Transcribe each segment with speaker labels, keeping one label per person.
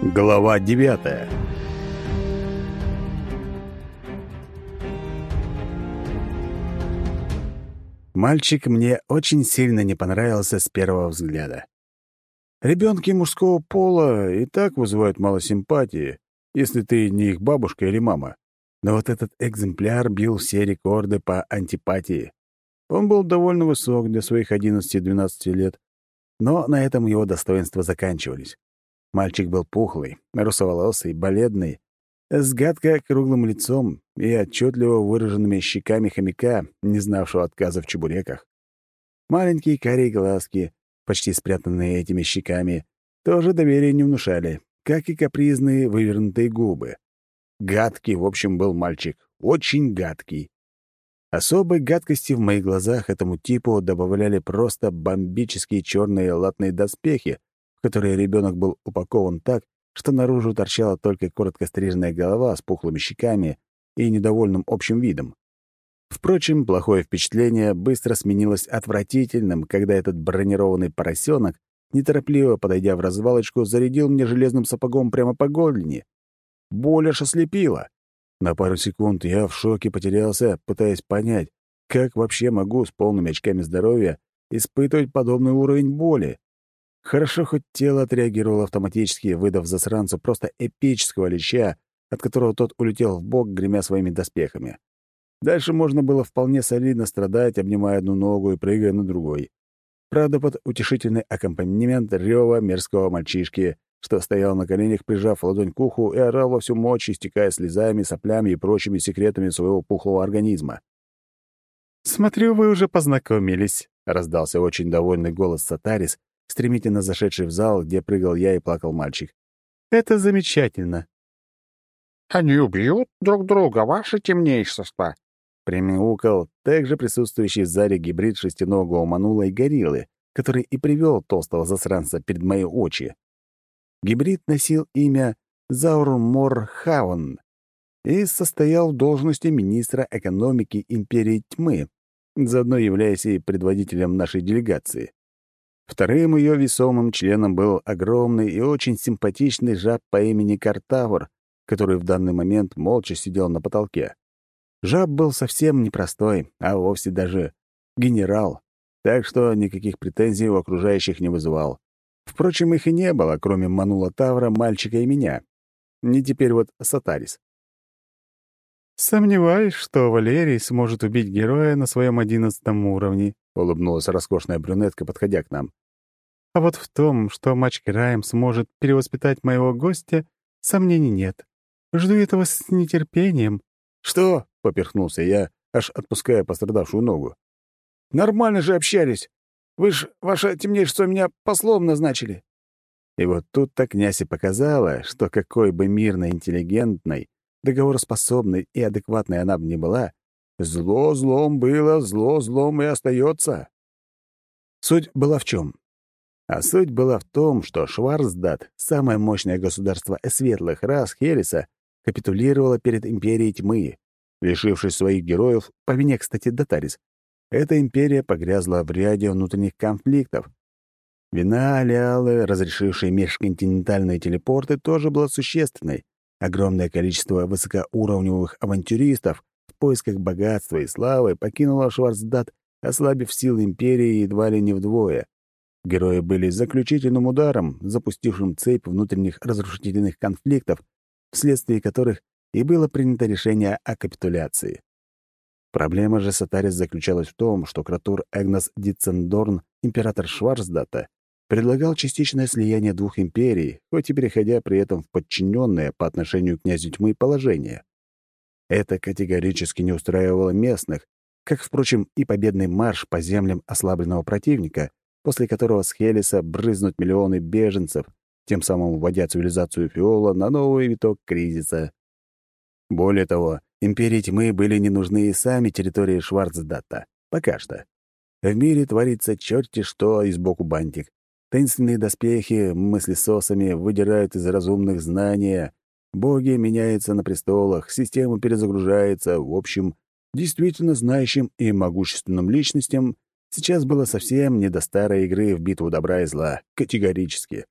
Speaker 1: Глава девятая Мальчик мне очень сильно не понравился с первого взгляда. Ребенки мужского пола и так вызывают мало симпатии, если ты не их бабушка или мама. Но вот этот экземпляр бил все рекорды по антипатии. Он был довольно высок для своих 11-12 лет, но на этом его достоинства заканчивались. Мальчик был пухлый, русоволосый, бледный, с гадко круглым лицом и отчетливо выраженными щеками хомяка, не знавшего отказа в чебуреках. Маленькие карие глазки, почти спрятанные этими щеками, тоже доверия не внушали, как и капризные вывернутые губы. Гадкий, в общем, был мальчик, очень гадкий. Особой гадкости в моих глазах этому типу добавляли просто бомбические черные латные доспехи, в которые ребенок был упакован так, что наружу торчала только коротко стриженная голова с пухлыми щеками и недовольным общим видом. Впрочем, плохое впечатление быстро сменилось отвратительным, когда этот бронированный поросенок, неторопливо подойдя в развалочку, зарядил мне железным сапогом прямо по голени. Боль аж ослепила. На пару секунд я в шоке потерялся, пытаясь понять, как вообще могу с полными очками здоровья испытывать подобный уровень боли. Хорошо, хоть тело отреагировало автоматически, выдав засранцу просто эпического леща, от которого тот улетел в бок, гремя своими доспехами. Дальше можно было вполне солидно страдать, обнимая одну ногу и прыгая на другой. Правда, под утешительный аккомпанемент рева мерзкого мальчишки, что стоял на коленях, прижав ладонь к уху и орал во всю мощь, истекая слезами, соплями и прочими секретами своего пухлого организма. «Смотрю, вы уже познакомились», — раздался очень довольный голос Сатарис, стремительно зашедший в зал, где прыгал я и плакал мальчик. «Это замечательно».
Speaker 2: «Они убьют друг друга, ваше темнейшество!»
Speaker 1: Примяукал также присутствующий в зале гибрид шестиногого манула и гориллы, который и привел толстого засранца перед мои очи. Гибрид носил имя Заурмор Хаун и состоял в должности министра экономики Империи Тьмы, заодно являясь и предводителем нашей делегации. Вторым ее весомым членом был огромный и очень симпатичный жаб по имени Картавр, который в данный момент молча сидел на потолке. Жаб был совсем непростой, а вовсе даже генерал, так что никаких претензий у окружающих не вызывал. Впрочем, их и не было, кроме Манула Тавра, мальчика и меня. Не теперь вот Сатарис.
Speaker 3: «Сомневаюсь, что Валерий сможет убить героя на своем одиннадцатом уровне», — улыбнулась роскошная брюнетка, подходя к нам. «А вот в том, что матч Краем сможет перевоспитать моего гостя, сомнений нет. Жду этого с нетерпением».
Speaker 1: «Что?» — поперхнулся я, аж отпуская пострадавшую ногу. «Нормально же общались. Вы ж, ваше темнейшество, меня послом назначили». И вот тут-то князь и показала, что какой бы мирной, интеллигентной, договороспособной и адекватной она бы не была, зло злом было, зло злом и остается. Суть была в чем? А суть была в том, что Шварцдат, самое мощное государство светлых рас Хелиса, капитулировало перед империей тьмы, лишившись своих героев, по вине, кстати, Датарис. Эта империя погрязла в ряде внутренних конфликтов. Вина Алиалы, разрешившей межконтинентальные телепорты, тоже была существенной, Огромное количество высокоуровневых авантюристов поисках богатства и славы покинуло Шварцдат, ослабив силы империи едва ли не вдвое. Герои были заключительным ударом, запустившим цепь внутренних разрушительных конфликтов, вследствие которых и было принято решение о капитуляции. Проблема же Сатарис заключалась в том, что Кратур Эгнас Дитцендорн, император Шварцдата, предлагал частичное слияние двух империй, хоть и переходя при этом в подчиненное по отношению к князю тьмы положение. Это категорически не устраивало местных, как, впрочем, и победный марш по землям ослабленного противника, после которого с Хелиса брызнут миллионы беженцев, тем самым вводя цивилизацию Фиола на новый виток кризиса. Более того, империи тьмы были не нужны и сами территории Шварцдата. Пока что. В мире творится черти что и сбоку бантик. Таинственные доспехи мыслесосами выдирают из разумных знания, боги меняются на престолах, система перезагружается. В общем, действительно знающим и могущественным личностям сейчас было совсем не до старой игры в битву добра и зла, категорически.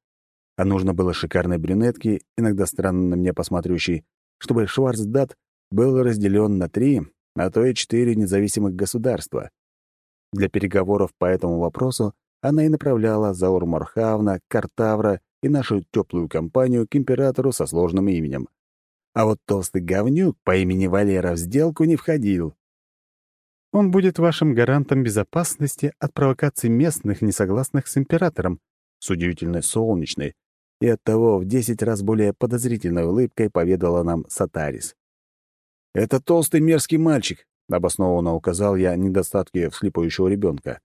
Speaker 1: А нужно было шикарной брюнетки, иногда странно на меня посматривающей, чтобы Шварцдат был разделен на три, а то и четыре независимых государства. Для переговоров по этому вопросу она и направляла Заур Морхавна, Картавра и нашу теплую компанию к императору со сложным именем. А вот толстый говнюк по имени Валера в сделку не входил.
Speaker 3: Он будет вашим гарантом безопасности от провокаций местных, несогласных с императором,
Speaker 1: с удивительной солнечной и оттого в десять раз более подозрительной улыбкой поведала нам Сатарис. «Это толстый мерзкий мальчик», — обоснованно указал я недостатки вслипающего ребенка.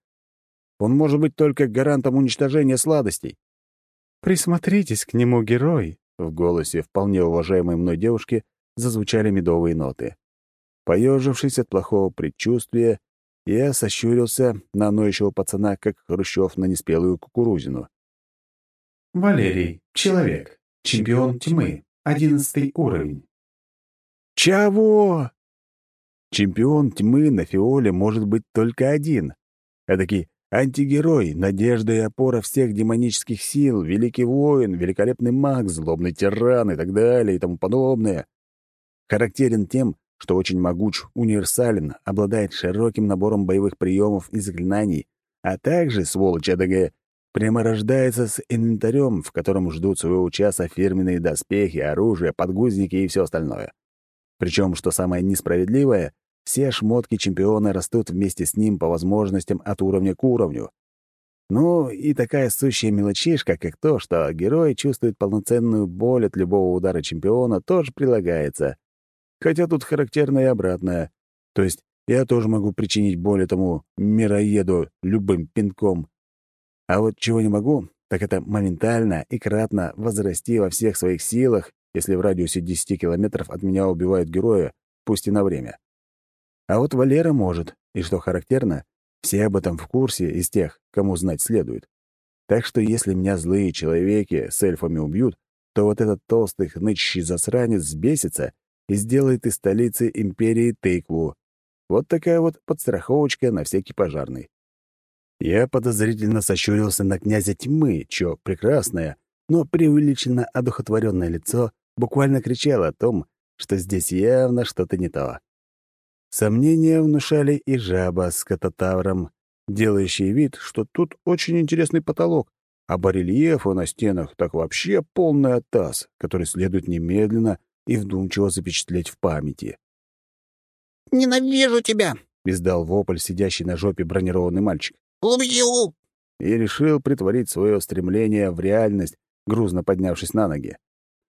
Speaker 1: «Он может быть только гарантом уничтожения сладостей».
Speaker 3: «Присмотритесь к нему, герой», — в голосе вполне уважаемой мной девушки зазвучали медовые ноты. Поежившись от плохого предчувствия, я сощурился на ноющего пацана, как Хрущев на неспелую кукурузину.
Speaker 4: Валерий, человек, чемпион тьмы, одиннадцатый уровень.
Speaker 1: Чего? Чемпион тьмы на фиоле может быть только один. Эдакий антигерой, надежда и опора всех демонических сил, великий воин, великолепный маг, злобный тиран и так далее и тому подобное. Характерен тем, что очень могуч, универсален, обладает широким набором боевых приемов и заклинаний, а также, сволочь АДГ, прямо рождается с инвентарем, в котором ждут своего часа фирменные доспехи, оружие, подгузники и все остальное. Причем, что самое несправедливое, все шмотки чемпиона растут вместе с ним по возможностям от уровня к уровню. Ну, и такая сущая мелочишка, как то, что герой чувствует полноценную боль от любого удара чемпиона, тоже прилагается. Хотя тут характерно и обратное. То есть я тоже могу причинить боль этому мироеду любым пинком. А вот чего не могу, так это моментально и кратно возрасти во всех своих силах, если в радиусе 10 километров от меня убивают героя, пусть и на время. А вот Валера может, и что характерно, все об этом в курсе из тех, кому знать следует. Так что если меня злые человеки с эльфами убьют, то вот этот толстый хнычущий засранец сбесится и сделает из столицы империи тыкву. Вот такая вот подстраховочка на всякий пожарный. Я подозрительно сощурился на князя тьмы, чё прекрасное, но преувеличенно одухотворенное лицо буквально кричало о том, что здесь явно что-то не то. Сомнения внушали и жаба с кататавром, делающий вид, что тут очень интересный потолок, а барельефы на стенах так вообще полный оттас, который следует немедленно и вдумчиво запечатлеть в памяти.
Speaker 5: «Ненавижу тебя!»
Speaker 1: — издал вопль, сидящий на жопе бронированный мальчик.
Speaker 5: «Убью!»
Speaker 1: И решил притворить свое стремление в реальность, грузно поднявшись на ноги.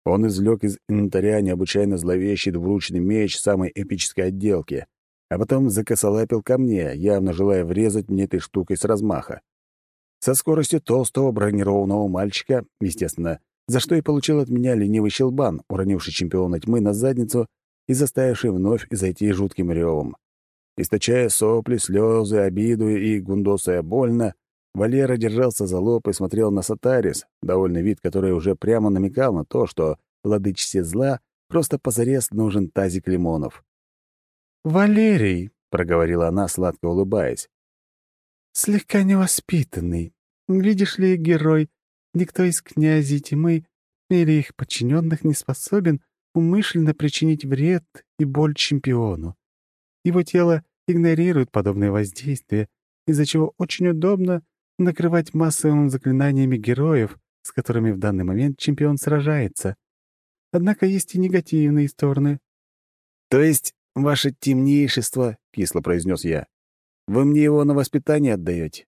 Speaker 1: Он извлек из инвентаря необычайно зловещий двуручный меч самой эпической отделки, а потом закосолапил ко мне, явно желая врезать мне этой штукой с размаха. Со скоростью толстого бронированного мальчика, естественно, за что и получил от меня ленивый щелбан, уронивший чемпиона тьмы на задницу и заставивший вновь зайти жутким ревом. Источая сопли, слезы, обиду и гундосая больно, Валера держался за лоб и смотрел на Сатарис, довольный вид, который уже прямо намекал на то, что владычице зла просто позарез нужен тазик лимонов.
Speaker 3: «Валерий», — проговорила
Speaker 1: она, сладко улыбаясь, —
Speaker 3: «слегка невоспитанный. Видишь ли, герой, никто из князей тьмы или их подчиненных не способен умышленно причинить вред и боль чемпиону. Его тело игнорирует подобные воздействия, из-за чего очень удобно накрывать массовыми заклинаниями героев, с которыми в данный момент чемпион сражается. Однако есть и негативные стороны.
Speaker 1: «То есть, ваше темнейшество», — кисло произнес я, — «вы мне его на воспитание отдаете?»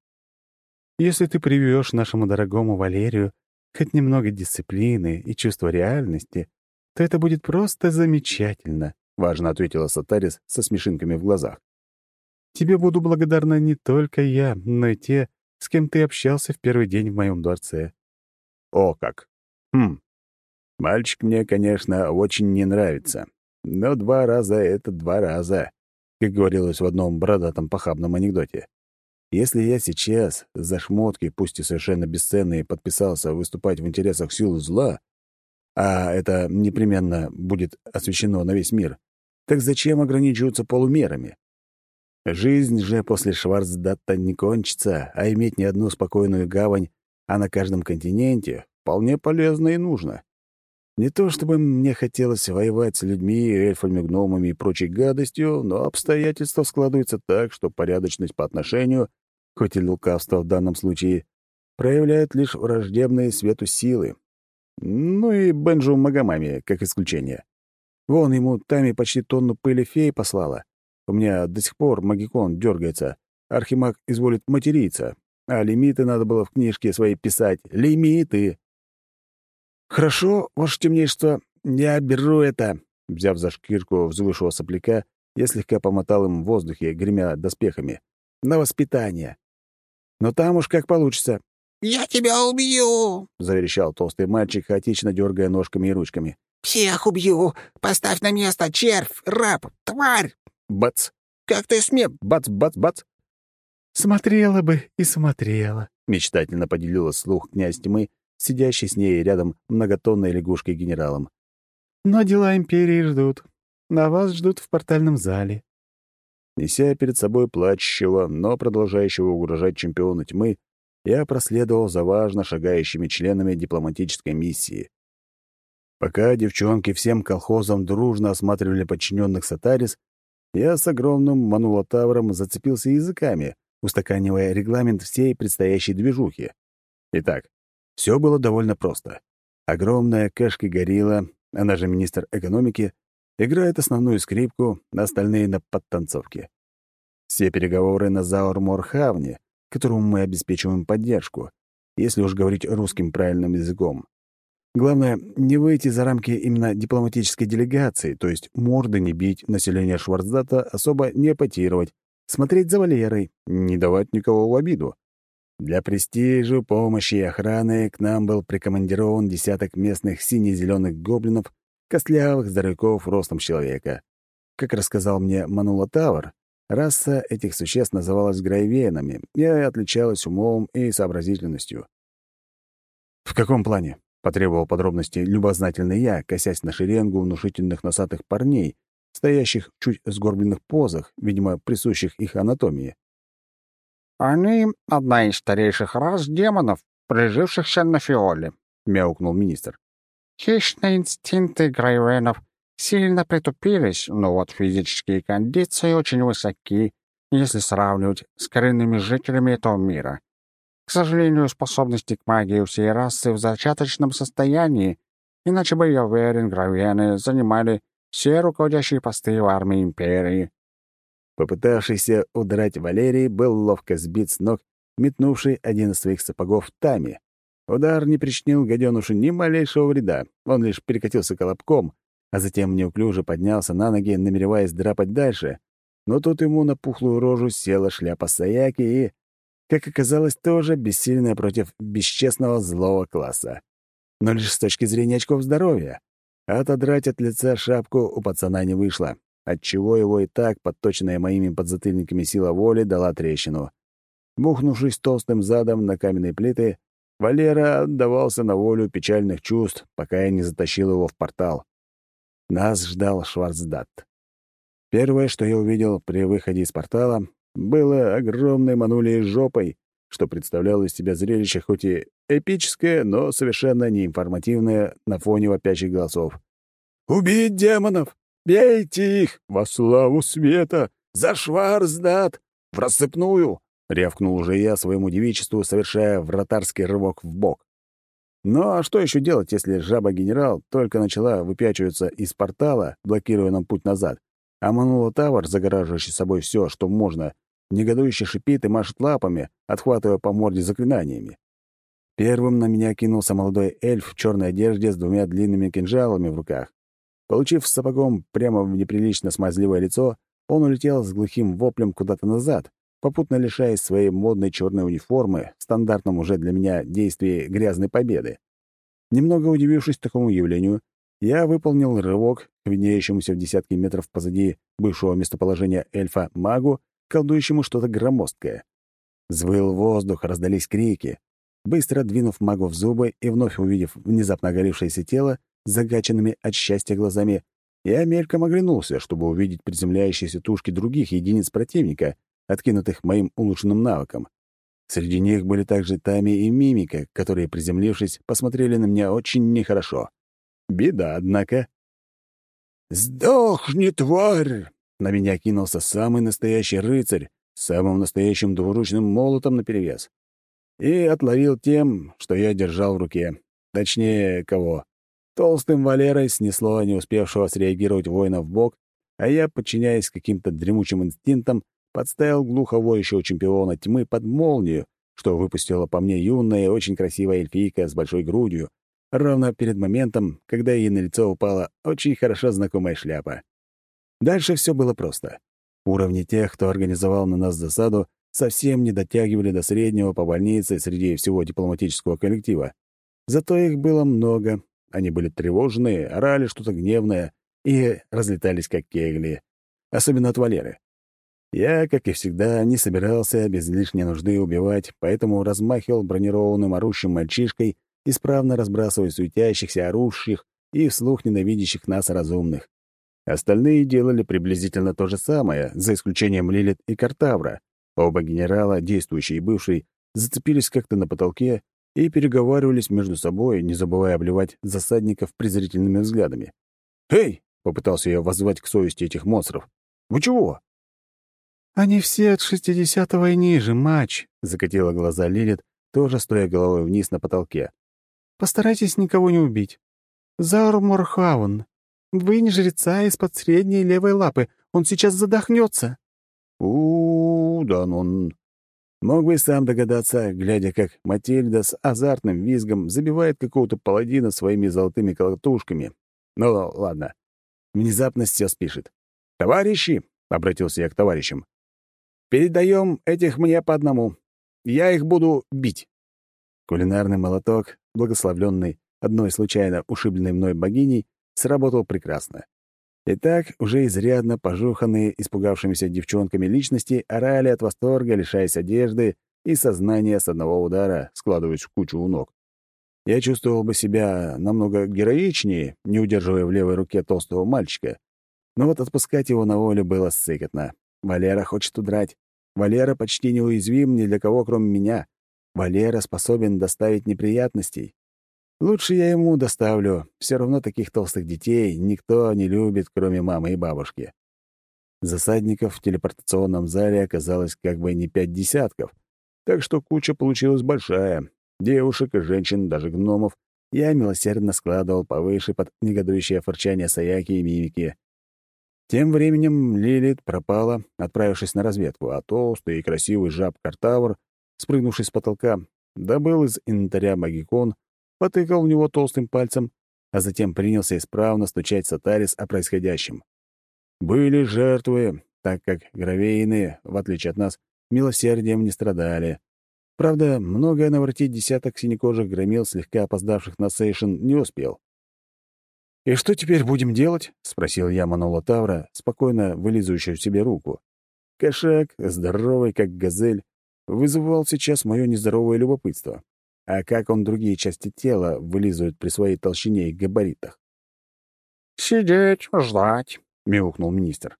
Speaker 3: «Если ты привьешь нашему дорогому Валерию хоть немного дисциплины и чувства реальности, то это будет просто замечательно», — важно ответила Сатарис со смешинками в глазах. «Тебе буду благодарна не только я, но и те, с кем ты общался в первый день в моем дворце».
Speaker 1: «О как! Хм. Мальчик мне, конечно, очень не нравится, но два раза — это два раза», как говорилось в одном бородатом похабном анекдоте. Если я сейчас за шмотки, пусть и совершенно бесценные, подписался выступать в интересах сил зла, а это непременно будет освещено на весь мир, так зачем ограничиваться полумерами? Жизнь же после Шварцдатта не кончится, а иметь не одну спокойную гавань, а на каждом континенте, вполне полезно и нужно. Не то чтобы мне хотелось воевать с людьми, эльфами, гномами и прочей гадостью, но обстоятельства складываются так, что порядочность по отношению, хоть и лукавство в данном случае, проявляет лишь враждебные свету силы. Ну и Бенджу Магомами, как исключение. Вон ему Тами почти тонну пыли феи послала. У меня до сих пор магикон дергается. Архимаг изволит материться. А лимиты надо было в книжке своей писать. Лимиты! «Хорошо, ваше темнейшество, я беру это!» Взяв за шкирку взвышего сопляка, я слегка помотал им в воздухе, гремя доспехами. «На воспитание!» «Но там уж как получится!»
Speaker 5: «Я тебя убью!»
Speaker 1: — заверещал толстый мальчик, хаотично дергая ножками и ручками.
Speaker 5: «Всех убью! Поставь на место, червь, раб, тварь!»
Speaker 1: Бац!
Speaker 5: «Как ты смел?»
Speaker 1: Бац, бац, бац!
Speaker 3: «Смотрела бы и смотрела», —
Speaker 1: мечтательно поделилась слух князь тьмы, сидящий с ней рядом многотонной лягушкой-генералом.
Speaker 3: «Но дела империи ждут. На вас ждут в портальном зале».
Speaker 1: Неся перед собой плачущего, но продолжающего угрожать чемпиона тьмы, я проследовал за важно шагающими членами дипломатической миссии. Пока девчонки всем колхозам дружно осматривали подчиненных Сатарис, я с огромным манулотавром зацепился языками, устаканивая регламент всей предстоящей движухи. Итак, все было довольно просто. Огромная кашка-горилла, она же министр экономики, играет основную скрипку, остальные — на подтанцовке. Все переговоры на Заурморхавне, которому мы обеспечиваем поддержку, если уж говорить русским правильным языком. Главное, не выйти за рамки именно дипломатической делегации, то есть морды не бить, население Шварцдата особо не эпатировать, смотреть за Валерой, не давать никого в обиду. Для престижа, помощи и охраны к нам был прикомандирован десяток местных сине-зеленых гоблинов, костлявых здоровяков ростом человека. Как рассказал мне Манула Тавр, раса этих существ называлась грайвенами и отличалась умом и сообразительностью. «В каком плане?» — потребовал подробности любознательный я, косясь на шеренгу внушительных носатых парней, стоящих в чуть сгорбленных позах, видимо, присущих их анатомии.
Speaker 2: «Они — одна из старейших рас демонов, прижившихся на Фиоле», — мяукнул министр. «Хищные инстинкты грайвенов сильно притупились, но вот физические кондиции очень высоки, если сравнивать с коренными жителями этого мира. К сожалению, способности к магии у всей расы в зачаточном состоянии, иначе бы, я гравены занимали все руководящие посты в армии Империи.
Speaker 1: Попытавшийся удрать Валерий был ловко сбит с ног, метнувший один из своих сапогов Тами. Удар не причинил гаденушу ни малейшего вреда, он лишь перекатился колобком, а затем неуклюже поднялся на ноги, намереваясь драпать дальше. Но тут ему на пухлую рожу села шляпа Саяки и, как оказалось, тоже бессильная против бесчестного злого класса. Но лишь с точки зрения очков здоровья. Отодрать от лица шапку у пацана не вышло отчего его и так подточенная моими подзатыльниками сила воли дала трещину. Бухнувшись толстым задом на каменные плиты, Валера отдавался на волю печальных чувств, пока я не затащил его в портал. Нас ждал Шварцдат. Первое, что я увидел при выходе из портала, было огромной манулей жопой, что представляло из себя зрелище хоть и эпическое, но совершенно неинформативное на фоне вопящих голосов. «Убить демонов! «Бейте их! Во славу света! За Шварцдат! В рассыпную!» — рявкнул уже я своему девичеству, совершая вратарский рывок в бок. Ну а что еще делать, если жаба-генерал только начала выпячиваться из портала, блокируя нам путь назад, а Манула Тавр, загораживающий собой все, что можно, негодующе шипит и машет лапами, отхватывая по морде заклинаниями. Первым на меня кинулся молодой эльф в черной одежде с двумя длинными кинжалами в руках. Получив сапогом прямо в неприлично смазливое лицо, он улетел с глухим воплем куда-то назад, попутно лишаясь своей модной черной униформы, стандартном уже для меня действии грязной победы. Немного удивившись такому явлению, я выполнил рывок к виднеющемуся в десятки метров позади бывшего местоположения эльфа магу, колдующему что-то громоздкое. Звыл воздух, раздались крики. Быстро двинув магу в зубы и вновь увидев внезапно оголившееся тело, загаченными от счастья глазами, я мельком оглянулся, чтобы увидеть приземляющиеся тушки других единиц противника, откинутых моим улучшенным навыком. Среди них были также Тами и Мимика, которые, приземлившись, посмотрели на меня очень нехорошо. Беда, однако. «Сдохни, тварь!» На меня кинулся самый настоящий рыцарь с самым настоящим двуручным молотом наперевес. И отловил тем, что я держал в руке. Точнее, кого? Толстым Валерой снесло не успевшего среагировать воина в бок, а я, подчиняясь каким-то дремучим инстинктам, подставил глухо воющего чемпиона тьмы под молнию, что выпустила по мне юная и очень красивая эльфийка с большой грудью, ровно перед моментом, когда ей на лицо упала очень хорошо знакомая шляпа. Дальше все было просто. Уровни тех, кто организовал на нас засаду, совсем не дотягивали до среднего по больнице среди всего дипломатического коллектива. Зато их было много, они были тревожные, орали что-то гневное и разлетались как кегли. Особенно от Валеры. Я, как и всегда, не собирался без лишней нужды убивать, поэтому размахивал бронированным орущим мальчишкой, исправно разбрасывая суетящихся, орущих и вслух ненавидящих нас разумных. Остальные делали приблизительно то же самое, за исключением Лилит и Картавра. Оба генерала, действующий и бывший, зацепились как-то на потолке и переговаривались между собой, не забывая обливать засадников презрительными взглядами. «Эй!» — попытался я воззвать к совести этих монстров. «Вы чего?»
Speaker 3: «Они все от шестидесятого и ниже, матч!» — закатила глаза Лилит, тоже стоя головой вниз на потолке. «Постарайтесь никого не убить. Заурморхаун, вынь жреца из-под средней левой лапы, он сейчас задохнется.
Speaker 1: у, да ну... Мог бы и сам догадаться, глядя, как Матильда с азартным визгом забивает какого-то паладина своими золотыми колотушками. Ну, ладно. Внезапность все спишет. «Товарищи!» — обратился я к товарищам. «Передаем этих мне по одному. Я их буду бить». Кулинарный молоток, благословленный одной случайно ушибленной мной богиней, сработал прекрасно. Итак, уже изрядно пожуханные, испугавшимися девчонками личности орали от восторга, лишаясь одежды и сознания с одного удара, складываясь в кучу у ног. Я чувствовал бы себя намного героичнее, не удерживая в левой руке толстого мальчика. Но вот отпускать его на волю было сыкотно. Валера хочет удрать. Валера почти неуязвим ни для кого, кроме меня. Валера способен доставить неприятностей. Лучше я ему доставлю. Все равно таких толстых детей никто не любит, кроме мамы и бабушки. Засадников в телепортационном зале оказалось как бы не пять десятков, так что куча получилась большая. Девушек и женщин, даже гномов, я милосердно складывал повыше под негодующее фырчание Саяки и Мимики. Тем временем Лилит пропала, отправившись на разведку, а толстый и красивый жаб Картавр, спрыгнувший с потолка, добыл из инвентаря магикон потыкал в него толстым пальцем, а затем принялся исправно стучать Сатарис о происходящем. Были жертвы, так как гравейные, в отличие от нас, милосердием не страдали. Правда, многое наворотить десяток синекожих громил, слегка опоздавших на сейшен, не успел. «И что теперь будем делать?» — спросил я Манола Тавра, спокойно вылизывающую себе руку. Кошак, здоровый, как газель, вызывал сейчас мое нездоровое любопытство а как он другие части тела вылизывает при своей толщине и габаритах.
Speaker 2: «Сидеть, ждать», — мяукнул министр.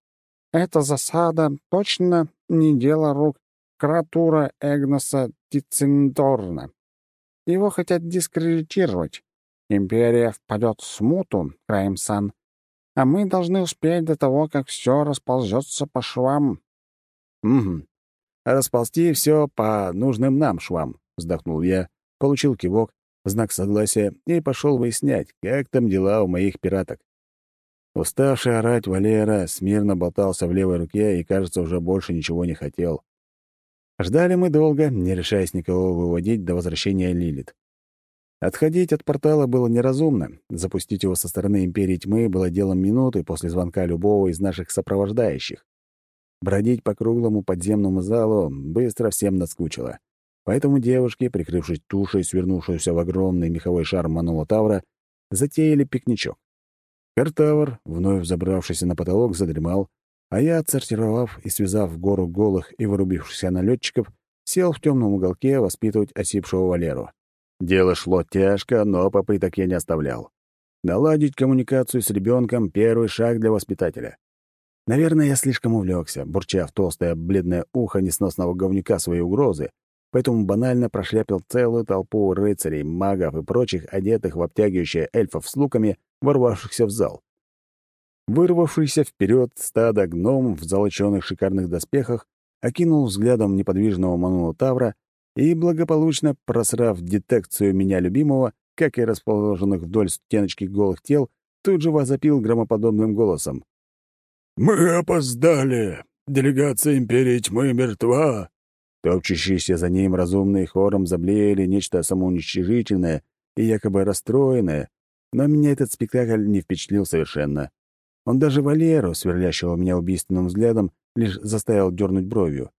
Speaker 2: «Эта засада точно не дело рук Кратура Эгноса Тицендорна. Его хотят дискредитировать. Империя впадет в смуту, Краймсан, а мы должны успеть до того, как все расползется по швам».
Speaker 1: «Угу. Расползти все по нужным нам швам», — вздохнул я, получил кивок, знак согласия и пошел выяснять, как там дела у моих пираток. Уставший орать Валера смирно болтался в левой руке и, кажется, уже больше ничего не хотел. Ждали мы долго, не решаясь никого выводить до возвращения Лилит. Отходить от портала было неразумно. Запустить его со стороны Империи Тьмы было делом минуты после звонка любого из наших сопровождающих. Бродить по круглому подземному залу быстро всем наскучило. Поэтому девушки, прикрывшись тушей, свернувшуюся в огромный меховой шар Манула затеяли пикничок. Картавр, вновь забравшийся на потолок, задремал, а я, отсортировав и связав гору голых и вырубившихся налетчиков, сел в темном уголке воспитывать осипшего Валеру. Дело шло тяжко, но попыток я не оставлял. Наладить коммуникацию с ребенком — первый шаг для воспитателя. Наверное, я слишком увлекся, бурча в толстое бледное ухо несносного говнюка своей угрозы, поэтому банально прошляпил целую толпу рыцарей, магов и прочих, одетых в обтягивающие эльфов с луками, ворвавшихся в зал. Вырвавшийся вперед стадо гном в золочёных шикарных доспехах окинул взглядом неподвижного манула и, благополучно просрав детекцию меня любимого, как и расположенных вдоль стеночки голых тел, тут же возопил громоподобным голосом. «Мы опоздали! Делегация Империи Тьмы мертва!» Топчущиеся за ним разумные хором заблеяли нечто самоуничтожительное и якобы расстроенное, но меня этот спектакль не впечатлил совершенно. Он даже Валеру, сверлящего меня убийственным взглядом, лишь заставил дернуть бровью.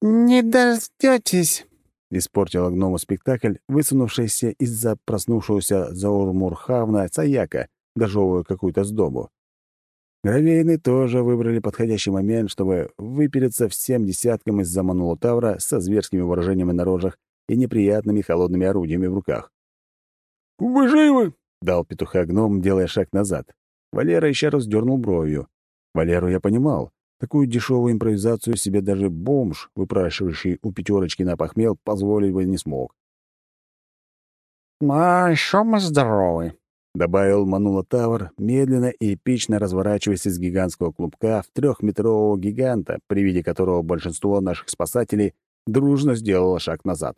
Speaker 5: «Не дождётесь», —
Speaker 1: испортила гному спектакль, высунувшаяся из-за проснувшегося Заурмурхавна Цаяка, дожевывая какую-то сдобу. Гравейны тоже выбрали подходящий момент, чтобы выпереться всем десяткам из-за Тавра со зверскими выражениями на рожах и неприятными холодными орудиями в руках. «Вы живы?» дал петуха гном, делая шаг назад. Валера еще раз дернул бровью. Валеру я понимал. Такую дешевую импровизацию себе даже бомж, выпрашивающий у пятерочки на похмел, позволить бы не смог.
Speaker 2: «А еще мы здоровы», —
Speaker 1: добавил Манула Тавр, медленно и эпично разворачиваясь из гигантского клубка в трехметрового гиганта, при виде которого большинство наших спасателей дружно сделало шаг назад.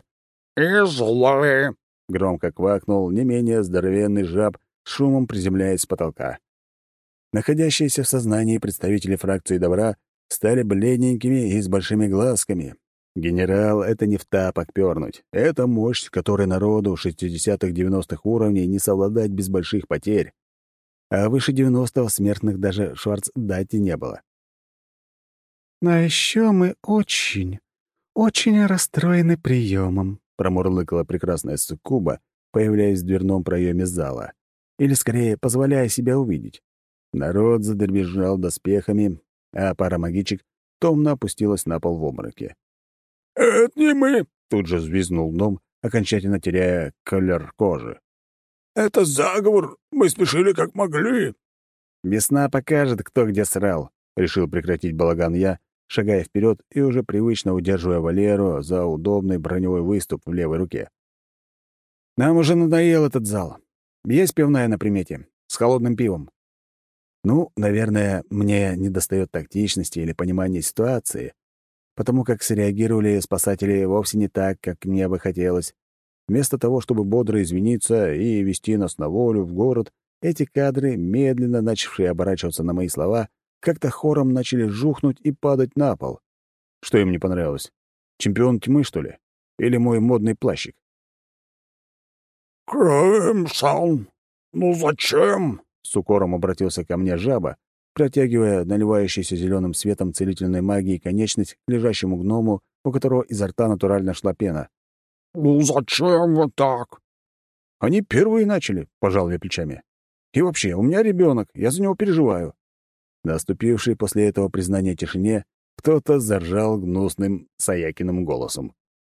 Speaker 2: «И злые»,
Speaker 1: Громко квакнул не менее здоровенный жаб, шумом приземляясь с потолка. Находящиеся в сознании представители фракции добра стали бледненькими и с большими глазками. Генерал — это не в тапок пернуть. Это мощь, которой народу 60-х-90-х уровней не совладать без больших потерь. А выше 90-го смертных даже Шварц дати не было.
Speaker 3: «А еще мы очень, очень расстроены приемом»,
Speaker 1: промурлыкала прекрасная суккуба, появляясь в дверном проеме зала. Или, скорее, позволяя себя увидеть. Народ задребезжал доспехами, а пара магичек томно опустилась на пол в обмороке. «Это не мы!» — тут же взвизнул гном, окончательно теряя колер кожи. «Это заговор! Мы спешили как могли!» «Весна покажет, кто где срал», — решил прекратить балаган я, шагая вперед и уже привычно удерживая Валеру за удобный броневой выступ в левой руке. «Нам уже надоел этот зал. Есть пивная на примете, с холодным пивом». Ну, наверное, мне недостает тактичности или понимания ситуации, потому как среагировали спасатели вовсе не так, как мне бы хотелось. Вместо того, чтобы бодро извиниться и вести нас на волю в город, эти кадры, медленно начавшие оборачиваться на мои слова, как-то хором начали жухнуть и падать на пол. Что им не понравилось? Чемпион тьмы, что ли? Или мой модный плащик?
Speaker 2: «Крэмсон, ну зачем?» — с укором обратился ко мне жаба,
Speaker 1: протягивая наливающийся зеленым светом целительной магии конечность к лежащему гному, у которого изо рта натурально шла пена.
Speaker 2: «Ну зачем вы так?»
Speaker 1: «Они первые начали», — пожал я плечами. «И вообще, у меня ребенок, я за него переживаю. Наступивший после этого признания тишине, кто-то заржал гнусным Саякиным голосом.